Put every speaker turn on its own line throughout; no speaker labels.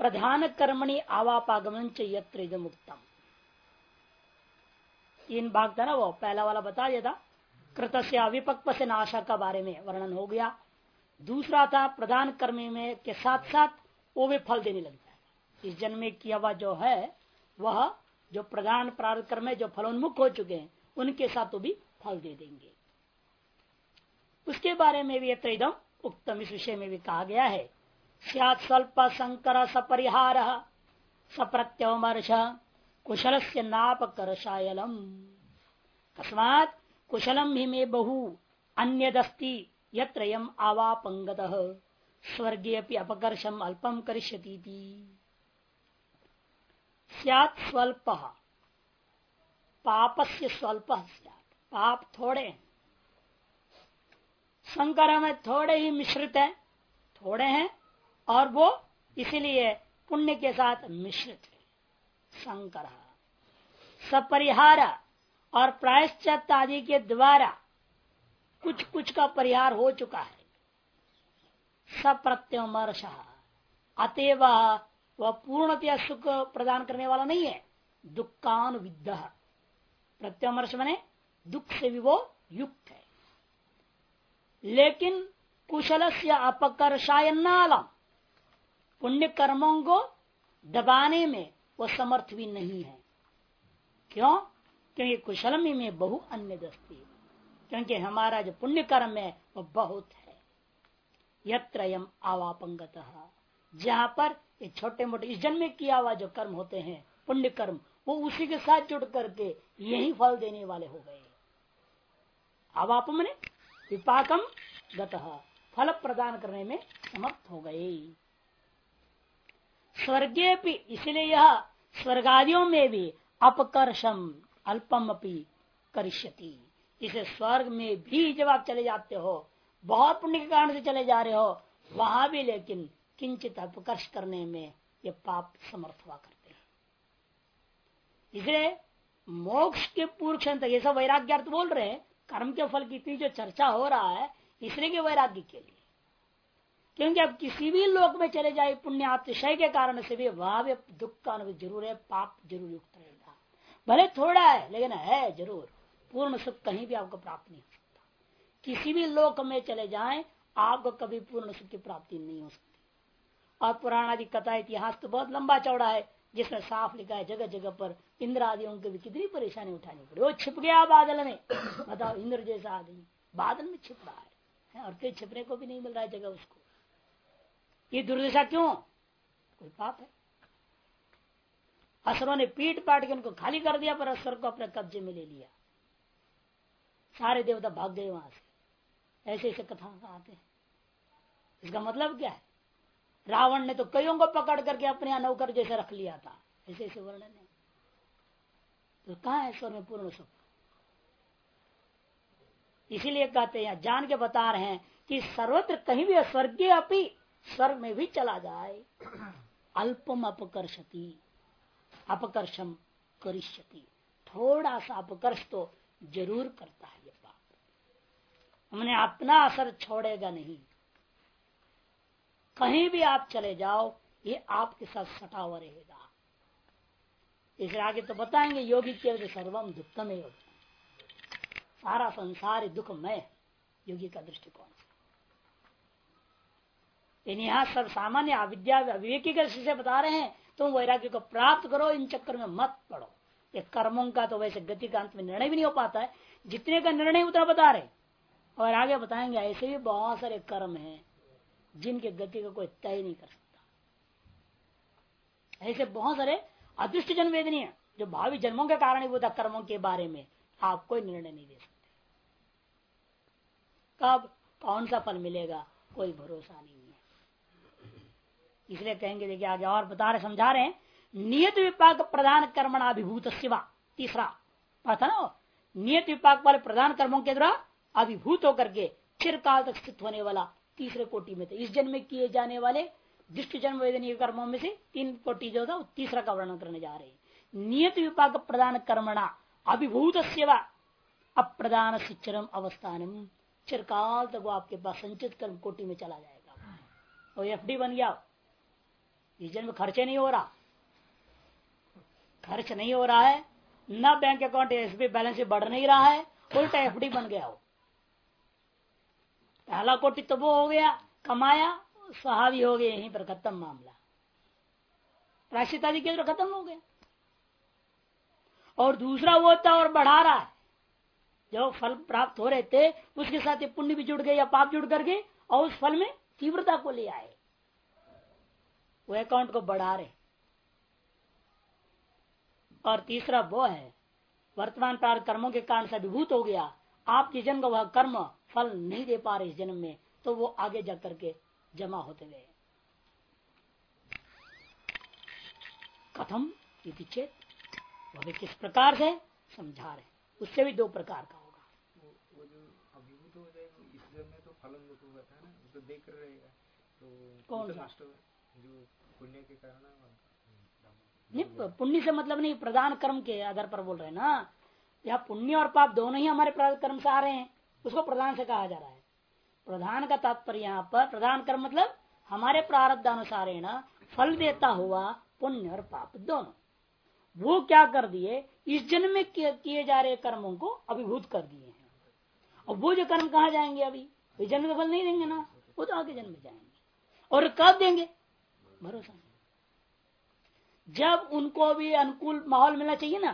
प्रधान कर्मणि आवापागमन यत्र मुक्तम तीन भाग था ना वो, पहला वाला बता दिया था कृत से अविपक्व से नाशा का बारे में वर्णन हो गया। दूसरा था प्रधान कर्मी में के साथ साथ वो भी फल देने लग जाएगा इस जन्म में किया हुआ जो है, वह जो प्रधान प्रार्थ कर्म है, जो फलोन्मुख हो चुके हैं, उनके साथ वो भी फल दे देंगे। उसके बारे में भी इदम उत्तम इस विषय में भी कहा गया है। सियात स्वल्प संकर सपरिहार सप्रत्यमर्श कुशल से नाप कर शायलम कस्मात कुशलम ही में बहु अन्य दस्ती यम आवापंगत स्वर्गीय अपकर्षम अल्पम सियात स्वल्प पाप से स्वल्प पाप थोड़े। संकर में थोड़े ही मिश्रित है, थोड़े हैं और वो इसीलिए पुण्य के साथ मिश्रित है। संकर सपरिहार और प्रायश्चित आदि के द्वारा कुछ कुछ का परिहार हो चुका है। सप्रत्यमर्श। अतएव वह पूर्णतया सुख प्रदान करने वाला नहीं है। दुखान विद्ध प्रत्यमर्श मने दुख से भी वो युक्त है। लेकिन कुशल से अपकर्षायनालम पुण्य कर्मों को दबाने में वो समर्थ भी नहीं है। क्यों? क्योंकि कुशलम में बहु अन्य दस्ती क्योंकि हमारा जो पुण्य कर्म है, वो बहुत है। यत्रयम आवापंगत। जहाँ पर ये छोटे मोटे इस जन्म में किया हुआ जो कर्म होते हैं, पुण्य कर्म, वो उसी के साथ जुड़ करके यही फल देने वाले हो गए। आवापम ने विपाकम गत। फल प्रदान करने में समर्थ हो गए। स्वर्गीय भी इसलिए यह स्वर्गादियों में भी अपकर्षम अल्पम अपी करिष्यति। इसे स्वर्ग में भी जब आप चले जाते हो, बहुत पुण्य के कारण से चले जा रहे हो, वहाँ भी लेकिन किंचित अपकर्ष करने में ये पाप समर्थ हुआ करते हैं। इसलिए मोक्ष के पूर्व क्षण तक ये सब वैराग्यार्थ बोल रहे हैं, कर्म के फल की इतनी जो चर्चा हो रहा है, इसलिए के वैराग्य के लिए। क्योंकि अब किसी भी लोक में चले जाए पुण्य अतिशय के कारण से भी वहाँ भी दुख का अनुभव ज़रूर है, पाप ज़रूर युक्त रहेगा। भले थोड़ा है, लेकिन है ज़रूर। पूर्ण सुख कहीं भी आपको प्राप्त नहीं हो सकता। किसी भी लोक में चले जाए, आपको कभी पूर्ण सुख की प्राप्ति नहीं हो सकती। और पुराण आदि कथा इतिहास तो बहुत लंबा चौड़ा है, जिसमें साफ़ लिखा है, जगह जगह पर इंद्र आदियों की भी कितनी परेशानी उठानी पड़ी। वो छिप गया बादल में। बताओ, इंद्र जैसा आदमी बादल में छिप रहा है और कहीं छिपने को भी नहीं मिल रहा है जगह उसको। ये दुर्दशा क्यों? कोई पाप है? असरों ने पीट पाट के उनको खाली कर दिया, पर असर को अपने कब्जे में ले लिया। सारे देवता भाग गए वहाँ से। ऐसे ऐसे कथा आते हैं। इसका मतलब क्या है? रावण ने तो कईयों को पकड़ करके अपने यहाँ नौकर जैसे रख लिया था। ऐसे ऐसे वर्णन है। तो कहा है स्वर में पूर्ण सुख? इसीलिए कहते हैं जान के बता रहे हैं कि सर्वत्र कहीं भी स्वर्गीय अपनी स्वर्ग में भी चला जाए। अल्पम अपकर्षति, अपकर्षम करिष्यति। थोड़ा सा अपकर्ष तो ज़रूर करता है ये बात। हमने अपना असर छोड़ेगा नहीं। कहीं भी आप चले जाओ, ये आपके साथ सटा हुआ रहेगा। इसलिए आगे तो बताएँगे, योगी के सर्वम दुखम सारा संसार दुखमय योगी का दृष्टिकोण। यहाँ सब सामान्य अविद्या विवेकी से बता रहे हैं, तुम वैराग्य को प्राप्त करो, इन चक्कर में मत पड़ो। ये कर्मों का तो वैसे गति का अंत में निर्णय भी नहीं हो पाता है। जितने का निर्णय उतना बता रहे और आगे बताएँगे, ऐसे भी बहुत सारे कर्म हैं, जिनके गति का कोई तय नहीं कर सकता। ऐसे बहुत सारे अदृष्ट जन्म वेदनी जो भावी जन्मों के कारण होता कर्मों के बारे में। आप कोई निर्णय नहीं दे सकते। कब, कौन सा फल मिलेगा, कोई भरोसा नहीं है। इसलिए कहेंगे, देखिए आगे और बता रहे, समझा रहे हैं। नियत विपाक प्रधान कर्मणाभिभूत शिवा, तीसरा था ना नियत विपाक वाले प्रधान कर्मों के द्वारा अभिभूत होकर के चिरकाल तक स्थित होने वाला तीसरे कोटि में थे। इस जन्म में किए जाने वाले दृष्टि जन्म वेदनीय कर्मों में से तीन कोटि जो था, वो तीसरा का वर्णन करने जा रहे हैं। नियत विपाक प्रदान कर्मणा अभिभूत सेवा अप्रदान चरम अवस्थान चिरकाल तक वो आपके पास संचित कर्म कोटि में चला जाएगा। और एफ़ बन गया। इस जन्म खर्चे नहीं हो रहा। खर्च नहीं हो रहा है, न बैंक अकाउंट एसबी बैलेंस बढ़ नहीं रहा है, उल्टा एफडी बन गया हो। पहला कोटि तो वो हो गया, कमाया, सहावी हो गया, यहीं पर खत्म मामला। प्राश्चित आदि केंद्र खत्म हो गया। और दूसरा वो था और बढ़ा रहा है। जो फल प्राप्त हो रहे थे, उसके साथ ये पुण्य भी जुड़ गए, या पाप जुड़ करके, और उस फल में तीव्रता को ले आए। वो अकाउंट को बढ़ा रहे और तीसरा वो है वर्तमान प्रार कर्मों के कारण से अभिभूत हो गया। आपके जन्म का वह कर्म फल नहीं दे पा रहे इस जन्म में तो वो आगे जा करके जमा होते गए। कथम इति चेत। वो भी किस प्रकार से समझा रहे उससे भी दो प्रकार का होगा।
वो, वो जो अभिभूत हो जाएगा इस जन्म में तो वो तो देख रहेगा तो
कौन
तो
सा?
जो पुण्य के कारण
नहीं पुण्य से मतलब नहीं प्रधान कर्म के आधार पर बोल रहे हैं ना। यहाँ पुण्य और पाप दोनों ही हमारे कर्म से आ रहे हैं। उसको प्रधान से कहा जा रहा है। प्रधान का तात्पर्य यहाँ पर प्रधान कर्म मतलब हमारे प्रारब्ध अनुसार है ना, फल देता हुआ पुण्य और पाप दोनों। वो क्या कर दिए, इस जन्म में किए जा रहे कर्मों को अभिभूत कर दिए हैं। और वो जो कर्म कहा जाएँगे अभी? जन्म में फल नहीं देंगे ना, वो तो आगे जन्म जाएँगे। और कब देंगे? भरोसा नहीं। जब उनको भी अनुकूल माहौल मिलना चाहिए ना,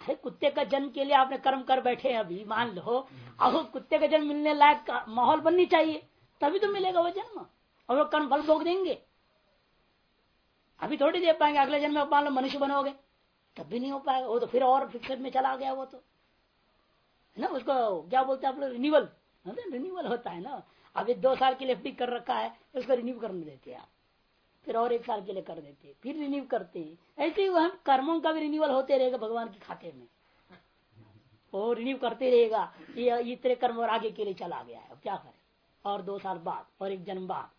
अरे कुत्ते का जन्म के लिए आपने कर्म कर बैठे हैं अभी, मान लो। अब कुत्ते का जन्म मिलने लायक माहौल बननी चाहिए, तभी तो मिलेगा वो जन्म। और वो कर्म फल भोग देंगे। अभी थोड़ी दे पाएँगे, अगले जन्म में मान लो मनुष्य बनोगे, तब भी नहीं हो पाएगा। वो तो फिर और फिक्सड में चला गया वो तो। है ना, उसको क्या बोलते हैं आप लोग? रिन्यूअल। रिन्यूअल होता है ना। अभी दो साल के लिए एफडी कर रखा है, उसको रिन्यू करने देते हैं आप। फिर और एक साल के लिए कर देते हैं फिर रिन्यू करते। हैं ऐसे ही हम कर्मों का भी रिन्यूअल होते रहेगा भगवान के खाते में। वो रिन्यू करते रहेगा, ये इतने कर्म और आगे के लिए चला गया है। क्या करें? और दो साल बाद, और एक जन्म बाद।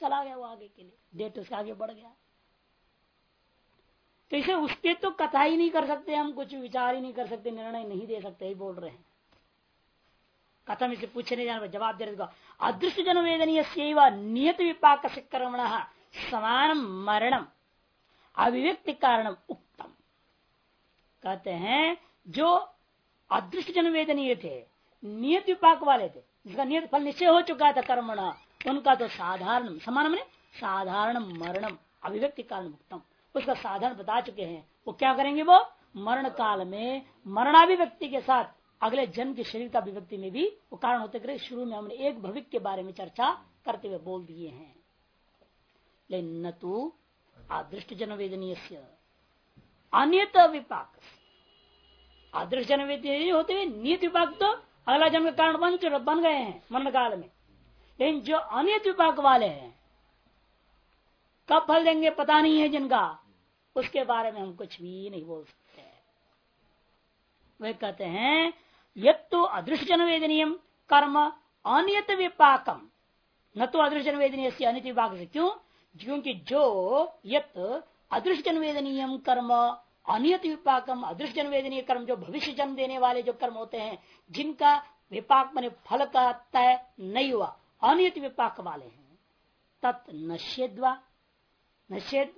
चला गया वो आगे के लिए। डेट उसके आगे बढ़ गया। तो इसे उसके तो कथा ही नहीं कर सकते हम, कुछ विचार ही नहीं कर सकते, निर्णय नहीं दे सकते ही बोल रहे हैं। कथम इसे पूछने जाने, जवाब दे रहे अदृश्य जन वेदनीय नियत विपाक से कर्मण समान मरणम। अभिव्यक्ति कारणम उक्तम। कहते हैं, जो अदृश्य जन वेदनीय थे नियत विपाक वाले थे, जिसका नियत फल निश्चय हो चुका था कर्मण, उनका तो साधारण समान मैंने साधारण मरणम अभिव्यक्ति कारण उत्तम उसका साधन बता चुके हैं, वो क्या करेंगे वो? मरण काल में मरणाभिव्यक्ति के साथ अगले जन्म के शरीर का अभिव्यक्ति में भी वो कारण होते करे शुरू में हमने एक भविक के बारे में चर्चा करते हुए बोल दिए हैं। लेकिन न तो अदृष्ट जन वेदनीय अनियत विपाक। आदृष्ट जन वेदनीय होते हुए नियत विपाक तो अगला जन्म के कारण बन बन गए हैं मरण काल में। लेकिन जो अनियत विपाक वाले हैं, कब फल देंगे पता नहीं है जिनका, उसके बारे में हम कुछ भी नहीं बोल सकते। वे कहते हैं तो अदृश्य जन वेदनीय कर्म अनियत विपाकम न तो अदृश्य जन वेदनीय से विपाक से क्यों? क्योंकि जो यत अदृश्य जन वेदनीय कर्म, अनियत विपाकम जन वेदनीय कर्म, जो भविष्य जन्म देने वाले जो कर्म होते हैं, जिनका विपाक मैंने फल का तय नहीं हुआ, अनियत विपाक वाले हैं। तत् नश्यद्वा नश्यद?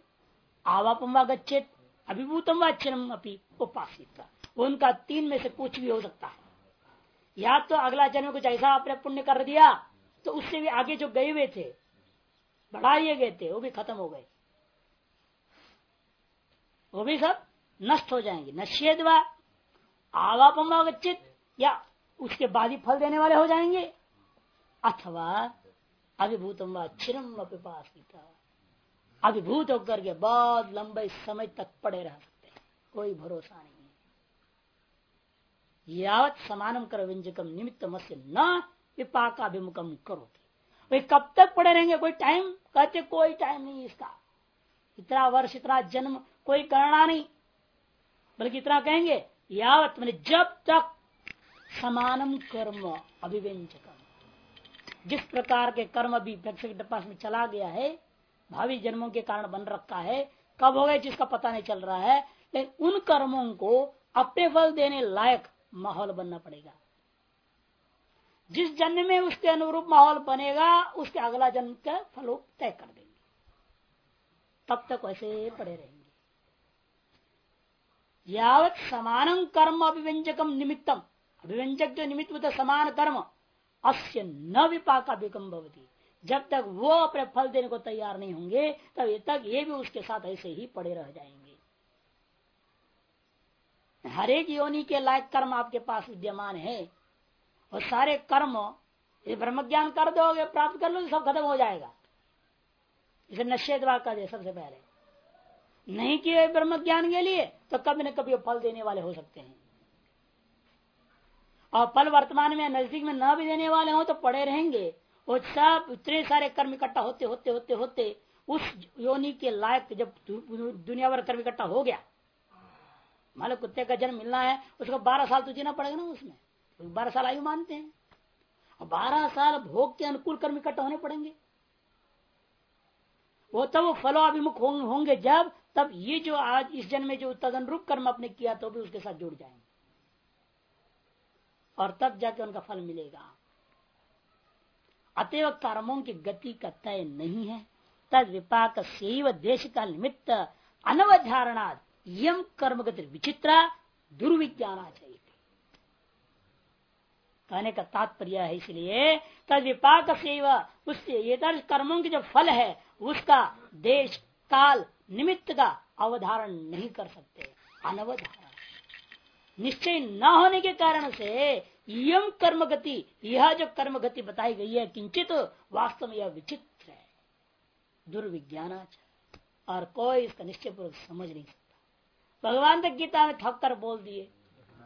आवापम व गच्छेद अभिभूतम व अपनी उपासित। उनका तीन में से कुछ भी हो सकता है। या तो अगला जन्म कुछ ऐसा आपने पुण्य कर दिया तो उससे भी आगे जो गए हुए थे बढ़ा दिए गए थे, वो भी खत्म हो गए। वो भी सब नष्ट हो जाएँगे। नश्यद व, आवापम व या उसके बाद ही फल देने वाले हो जाएँगे, अथवा अभिभूतम व क्षिरम अपिपासिता अभिभूत होकर के बहुत लंबे समय तक पड़े रह सकते हैं। कोई भरोसा नहीं। यावत समानम कर व्यंजकम निमित्त मस्य न विपाकाभिमुखम करो वे कब तक पड़े रहेंगे? कोई टाइम कहते कोई टाइम नहीं इसका। इतना वर्ष, इतना जन्म, कोई करना नहीं। बल्कि इतना कहेंगे, यावत मैंने जब तक समानम कर्म अभिव्यंजकम जिस प्रकार के कर्म अभी पास में चला गया है, भावी जन्मों के कारण बन रखा है, कब हो गए, जिसका पता नहीं चल रहा है, लेकिन उन कर्मों को अपने फल देने लायक माहौल बनना पड़ेगा। जिस जन्म में उसके अनुरूप माहौल बनेगा, उसके अगला जन्म का फल तय कर देंगे। तब तक वैसे पड़े रहेंगे। यावत समान कर्म अभिव्यंजकम निमित्तम। अभिव्यंजक जो निमित्त होता समान कर्म, अस्य न विपाक अभिकम भवती। जब तक वो अपने फल देने को तैयार नहीं होंगे, तब तक ये भी उसके साथ ऐसे ही पड़े रह जाएँगे। हर एक योनि के लायक कर्म आपके पास विद्यमान है। और सारे कर्म, ये ब्रह्म ज्ञान कर दोगे, प्राप्त कर लो सब खत्म हो जाएगा। इसे नशेद कर दे सबसे पहले। नहीं किए ब्रह्म ज्ञान के लिए तो कभी न कभी फल देने वाले हो सकते हैं। और फल वर्तमान में, नज़दीक में न भी देने वाले हो तो पड़े रहेंगे। वो सब, इतने सारे कर्म इकट्ठा होते होते होते होते, उस योनि के लायक जब दुनिया भर कर्म इकट्ठा हो गया मान कुत्ते का जन्म मिलना है, उसको बारह साल तो जीना पड़ेगा ना उसमें। तो बारह साल आयु मानते हैं। और बारह साल भोग के अनुकूल कर्म इकट्ठा होने पड़ेंगे। वो तब वो फलोभिमुख होंगे जब, तब ये जो आज इस जन्म में जो तदन रूप कर्म आपने किया तो भी उसके साथ जुड़ जाएँगे। और तब जाके उनका फल मिलेगा। अतएव कर्मों की गति का तय नहीं है। तद विपाक सेव देश का निमित्त अनवधारणा यम कर्म गति विचित्रा दुर्विज्ञाना चाहिए कहने का तात्पर्य है इसलिए तद विपाक सेव उससे ये कर्मों के जो फल है, उसका देश काल निमित्त का अवधारण नहीं कर सकते, अनवधारण। निश्चय न होने के कारण से यम कर्म गति यह जो कर्म गति बताई गई है, किंचित वास्तव में यह विचित्र है, दुर्विज्ञान और कोई इसका निश्चय पूर्वक समझ नहीं सकता। भगवान तक गीता में थक कर बोल दिए।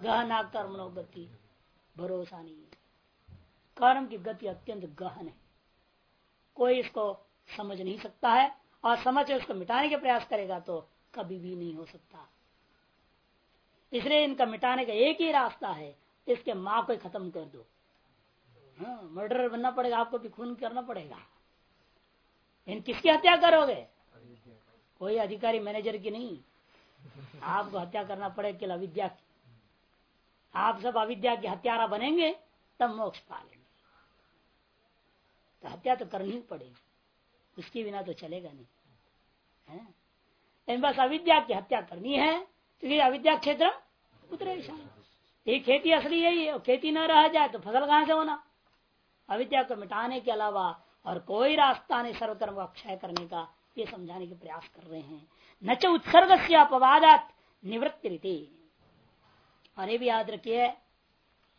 गहना कर्म नो गति भरोसा नहीं है। कर्म की गति अत्यंत गहन है। कोई इसको समझ नहीं सकता है और समझ उसको मिटाने के प्रयास करेगा तो कभी भी नहीं हो सकता। इसलिए इनका मिटाने का एक ही रास्ता है, इसके माँ को खत्म कर दो। हाँ मर्डर बनना पड़ेगा, आपको भी खून करना पड़ेगा। इन किसकी हत्या करोगे? कोई अधिकारी मैनेजर की नहीं। आपको हत्या करना पड़ेगा केवल अविद्या की। आप सब अविद्या की हत्यारा बनेंगे, तब मोक्ष पालेंगे तो हत्या तो करनी ही पड़ेगी। उसके बिना तो चलेगा नहीं। है? बस अविद्या की हत्या करनी है तो ये अविद्या क्षेत्र उतरे ये खेती असली है खेती न रह जाए तो फ़सल कहाँ से होना? अविद्या को मिटाने के अलावा और कोई रास्ता नहीं सर्वकर्म का क्षय करने का, ये समझाने के प्रयास कर रहे हैं। न च उत्सर्ग से अपवादात निवृत्ति रीति और ये भी याद रखिए,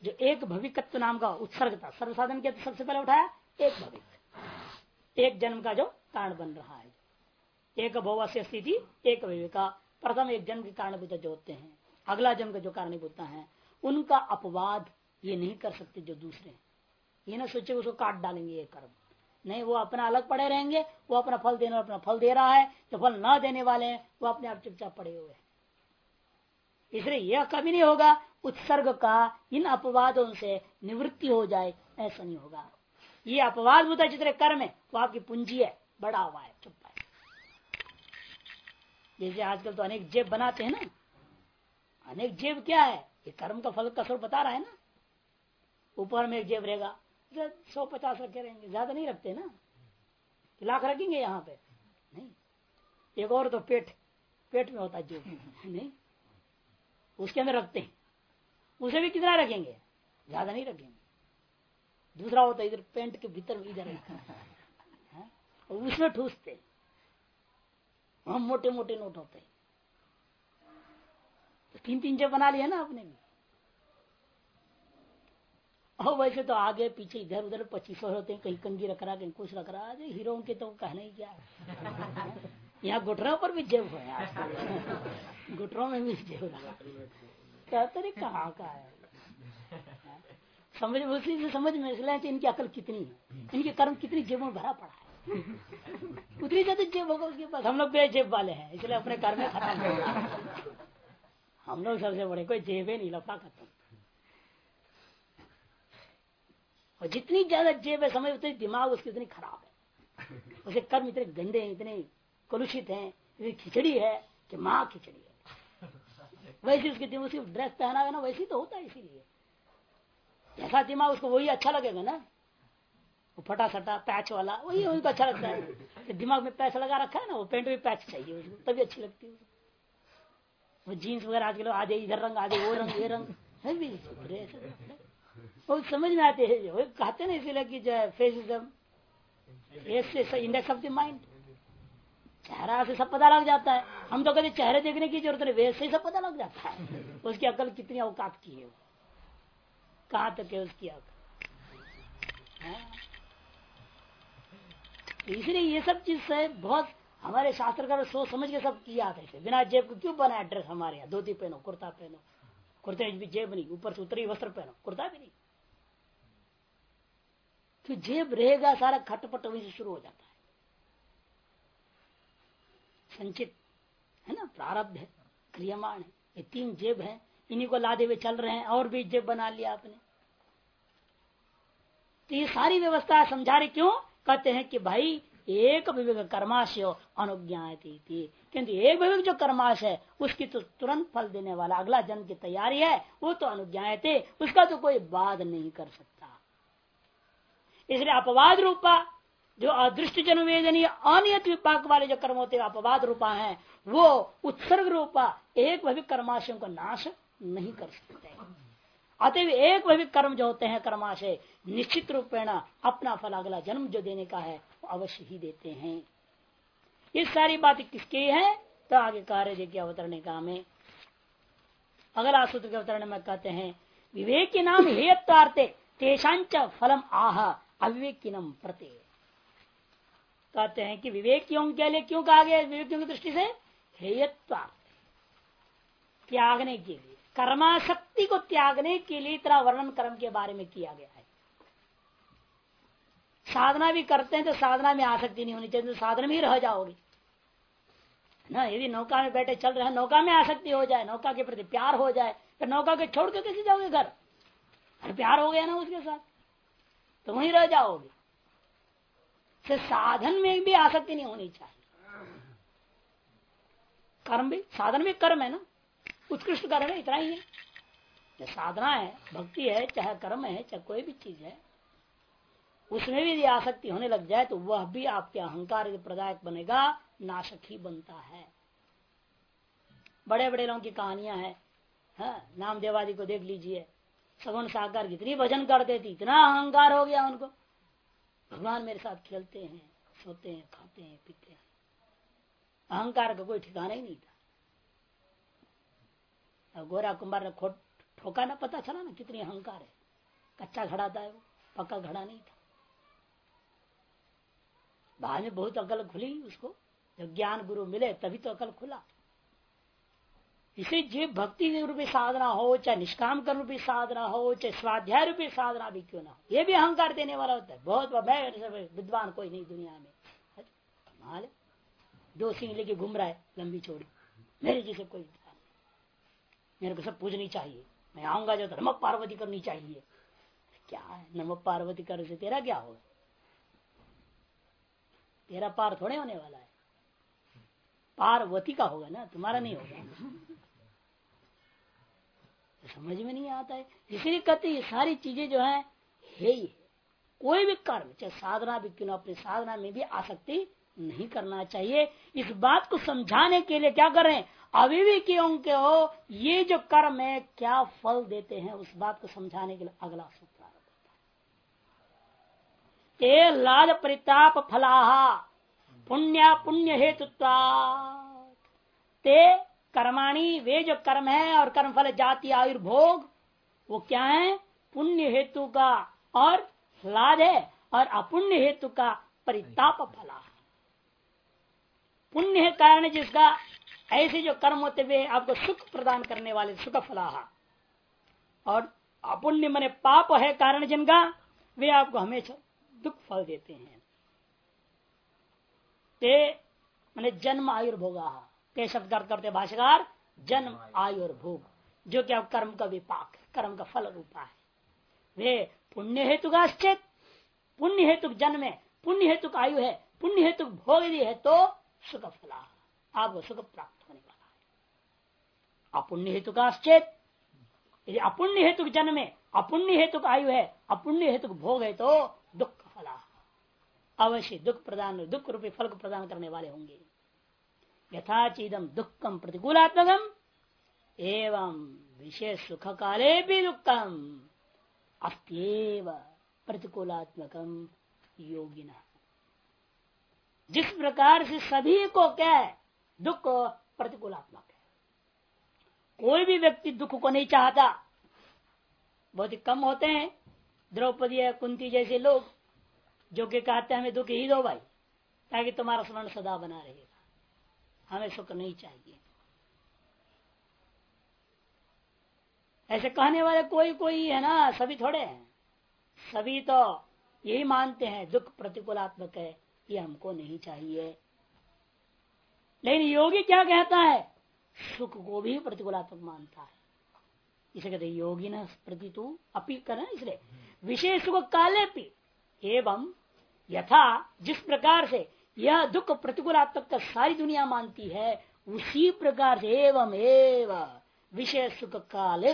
जो एक भविकत्व नाम का उत्सर्ग था सर्वसाधन के सबसे पहले उठाया, एक भविक एक जन्म का जो कारण बन रहा है। एक भोव स्थिति, एक विवेका। प्रथम एक जन्म के कारण जो होते हैं। अगला जन्म का जो कारणीभूत है, उनका अपवाद ये नहीं कर सकते जो दूसरे ये ना सोचे उसको काट डालेंगे ये कर्म। नहीं, वो अपना अलग पड़े रहेंगे, वो अपना फल देने अपना फल दे रहा है, जो फल ना देने वाले हैं, वो अपने आप चुपचाप पड़े हुए हैं। इसलिए यह कभी नहीं होगा, उत्सर्ग का इन अपवादों से निवृत्ति हो जाए, ऐसा नहीं होगा। ये अपवाद होता है जितने कर्म है, वो आपकी पूंजी है बड़ा हुआ है, चुप है। जैसे आजकल तो अनेक जेब बनाते हैं ना, अनेक जेब क्या है, ये कर्म का फल कसर बता रहा है ना। ऊपर में एक जेब रहेगा सौ पचास रखे रहेंगे। ज़्यादा नहीं रखते ना। लाख रखेंगे यहाँ पे। नहीं। एक और तो पेट पेट में होता जो। नहीं। उसके अंदर रखते हैं। उसे भी कितना रखेंगे? ज़्यादा नहीं रखेंगे। दूसरा होता इधर पेंट के भीतर, इधर। और उसमें ठूसते हम मोटे मोटे नोट होते हैं। तो तीन तीन जब बना लिया ना आपने भी। और वैसे तो आगे, पीछे, इधर, उधर, पच्चीसों होते हैं, कहीं कंगी रख रहा, कहीं कुछ रख रहा है हीरो के तो कहना ही क्या है। यहाँ घुटरों पर भी जेब हो घुटरों में भी जेब लगा कहते नहीं कहाँ का है? समझ, उसी से समझ में इसलिए इनकी अकल कितनी है। इनके कर्म कितनी जेबों में भरा पड़ा है। उतनी ज़्यादा जेब होगा, उसके पास हम लोग बेजेब वाले हैं, इसलिए अपने कर्म में खत्म हम लोग सबसे बड़े, कोई जेबे नहीं, लफड़ा खत्म। और जितनी ज़्यादा जेब है समझ उतनी दिमाग उसकी इतनी खराब है। उसके कर्म इतने गंदे हैं, इतने कलुषित हैं, इतनी खिचड़ी है कि माँ खिचड़ी है। वैसे उसकी उसकी ड्रेस पहना है ना, वैसे तो होता है इसीलिए। ऐसा दिमाग उसको वही अच्छा लगेगा ना, वो फटा सटा पैच वाला, वही उनको अच्छा लगता है। तो दिमाग में पैच लगा रखा है ना, वो पेंट में पैच चाहिए उसको, तभी अच्छी लगती है वो जीन्स वगैरह आजकल आधे इधर रंग, आधे वो रंग, ये रंग, है भी वो समझ में आते हैं वो कहते ना इसीलिए कि जो है face is index of the mind चेहरा से सब पता लग जाता है। हम तो कहते चेहरे देखने की ज़रूरत नहीं, वैसे ही सब पता लग जाता है। उसकी अकल कितनी अवकात की है वो। कहाँ तक है उसकी अकल? हाँ। इसलिए ये सब चीज़ से बहुत हमारे शास्त्र का सोच समझ के सब किया था। बिना जेब को क्यों बनाया ड्रेस हमारे यहाँ? धोती पहनो, कुर्ता पहनो। कुर्ते जेब नहीं, ऊपर से उतरी वस्त्र पहनो, कुर्ता भी नहीं। तो जेब रहेगा, सारा खटपट वही से शुरू हो जाता है। संचित है ना, प्रारब्ध है, क्रियमाण है। ये तीन जेब है, इन्हीं को लादे हुए चल रहे हैं, और भी जेब बना लिया आपने। तो ये सारी व्यवस्था समझा रहे क्यों? कहते हैं कि भाई, एक विवेक कर्माशय अनुज्ञा किंतु एक विवेक जो कर्माश है, उसकी तो तुरंत फल देने वाला अगला जन्म की तैयारी है, वो तो अनुज्ञा थे उसका तो कोई बाध नहीं कर सकता। इसलिए अपवाद रूपा, जो अदृष्ट जनवेदनीय, अनियत विपाक वाले जो कर्म होते हैं, अपवाद रूपा है, वो उत्सर्ग रूपा, एक भविक कर्माशयों का नाश नहीं कर सकते। अतएव एक भविक कर्म जो होते हैं कर्माशय, निश्चित रूपेण अपना फल अगला जन्म जो देने का है, वो अवश्य ही देते हैं। ये सारी बात किसके है? तो आगे कार्य देखिए अवतरण का में अगला सूत्र के अवतरण में कहते हैं, विवेक के नाम हेयत्वार्थे तेषांच फलम आह। अविवेकिनम प्रति कहते हैं कि विवेकियों के लिए क्यों कहा गया विवेकियों की दृष्टि से हेयत्वार्थ त्यागने के लिए। कर्माशक्ति को त्यागने के लिए इतना वर्णन कर्म के बारे में किया गया है। साधना भी करते हैं तो साधना में आसक्ति नहीं होनी चाहिए तो साधना में ही रह जाओगे। ना, यदि नौका में बैठे चल रहे नौका में आसक्ति हो जाए, नौका के प्रति प्यार हो जाए, फिर नौका के छोड़ के कैसे जाओगे घर प्यार हो गया ना उसके साथ। तो वहीं रह जाओगे। से साधन में भी आसक्ति नहीं होनी चाहिए। कर्म भी साधन भी कर्म है ना। उत्कृष्ट कर्म है इतना ही है। साधना है भक्ति है चाहे कर्म है चाहे कोई भी चीज़ है। उसमें भी यदि आसक्ति होने लग जाए तो वह भी आपके अहंकार प्रदायक बनेगा नाशक ही बनता है। बड़े बड़े लोगों की कहानियाँ हैं। हाँ, नाम देवादी को देख लीजिए। सगुन साकार कितनी भजन करते थे इतना अहंकार हो गया उनको। भगवान मेरे साथ खेलते हैं, सोते हैं, खाते हैं, पीते हैं। अहंकार का कोई ठिकाना ही नहीं था। गोरा कुमार ने खोट ठोका ना, पता चला ना कितनी अहंकार है। कच्चा घड़ा था वो, पक्का घड़ा नहीं था। बाद में बहुत अकल खुली उसको। जब ज्ञान गुरु मिले, तभी तो अकल खुला। इसे जो भक्ति रूपी साधना हो, चाहे निष्काम कर्म रूपी साधना हो, चाहे स्वाध्याय रूपी साधना भी क्यों ना हो? ये भी अहंकार देने वाला होता है। बहुत विद्वान कोई नहीं दुनिया में। माल दो सिंह लेके घूम रहा है, लंबी चौड़ी। मेरे जैसे कोई विद्वान मेरे को सब पूछनी चाहिए। मैं आऊँगा जो नमक पार्वती करनी चाहिए। क्या है? नमक पार्वती कर से तेरा क्या होगा? तेरा पार थोड़े होने वाला है। पार्वती का होगा ना? तुम्हारा नहीं होगा। समझ में नहीं आता है। इसीलिए कहते ये सारी चीज़ें जो है है ही। कोई भी कर्म, चाहे साधना भी क्यों अपनी साधना में भी आसक्ति नहीं करना चाहिए। इस बात को समझाने के लिए क्या करें? अविवेकियों के हो, ये जो कर्म है, क्या फल देते हैं? उस बात को समझाने के लिए अगला सूत्र ते लाद परिताप फलाहा, पुण्य पुण्य हेतु ते कर्माणी, वे जो कर्म है और कर्म फल जाति आयुर्भोग वो क्या है? पुण्य हेतु का और लाद है और अपुण्य हेतु का परिताप फला पुण्य कारण जिसका ऐसे जो कर्म होते हुए आपको सुख प्रदान करने वाले सुख फला और अपुण्य मने पाप है कारण जिनका, वे आपको हमेशा दुख फल देते हैं। ते मैंने जन्म आयुर्भोगा ते शब्द अर्थ करते भाषाकार जन्म, आयु और भोग जो कि अब कर्म का विपाक है, कर्म का फल रूपा है। वे पुण्य हेतु का श्चेत पुण्य हेतु जन्म है, पुण्य हेतु का आयु है, पुण्य हेतु भोग यदि है तो सुख फला आपको सुख प्राप्त होने वाला है। अपुण्य हेतु का श्चेत यदि अपुण्य हेतु जन्म है, अपुण्य हेतु का आयु है, अपुण्य हेतु भोग है तो दुख फला, अवश्य दुख प्रदान, दुख रूपी फल को प्रदान करने वाले होंगे। यथाचीदम दुखम प्रतिकूलात्मकम, एवं विशेष सुख काले भी दुखम। अत्यव प्रतिकूलात्मकम, योगिना। जिस प्रकार से सभी को क्या दुख प्रतिकूलात्मक है। कोई भी व्यक्ति दुख को नहीं चाहता, बहुत ही कम होते हैं, द्रौपदी या कुंती जैसे लोग, जो कि कहते हैं, हमें दुख ही दो भाई, ताकि तुम्हारा स्मरण सदा बना रहेगा। हमें सुख नहीं चाहिए। ऐसे कहने वाले कोई कोई है ना, सभी थोड़े हैं। सभी तो यही मानते हैं, दुख प्रतिकूलात्मक है, ये हमको नहीं चाहिए। लेकिन योगी क्या कहता है? सुख को भी प्रतिकूलात्मक मानता है। इसे कहते योगी न प्रति तू अपी कर इसलिए। विशेष सुख काले पी, एवं यथा जिस प्रकार से यह दुख प्रतिकूलात्मक का सारी दुनिया मानती है, उसी प्रकार से एवं एवं विषय सुख काले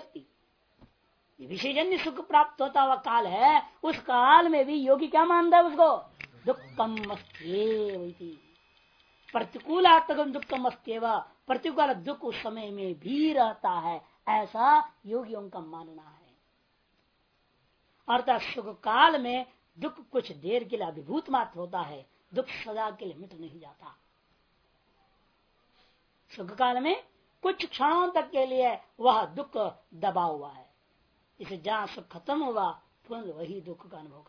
विषयजन्य सुख प्राप्त होता हुआ काल है, उस काल में भी योगी क्या मानता है उसको? दुखम प्रतिकूलात्मक दुखम अस्त्यव प्रतिकूल दुख उस समय में भी रहता है, ऐसा योगियों का मानना है। अर्थात सुख काल में दुख कुछ देर के लिए अभिभूत मात्र होता है दुख सदा के लिए मिट नहीं जाता। सुख काल में कुछ क्षणों तक के लिए वह दुख दबा हुआ है। इसे जहाँ सुख खत्म हुआ तुरंत वही दुख का अनुभव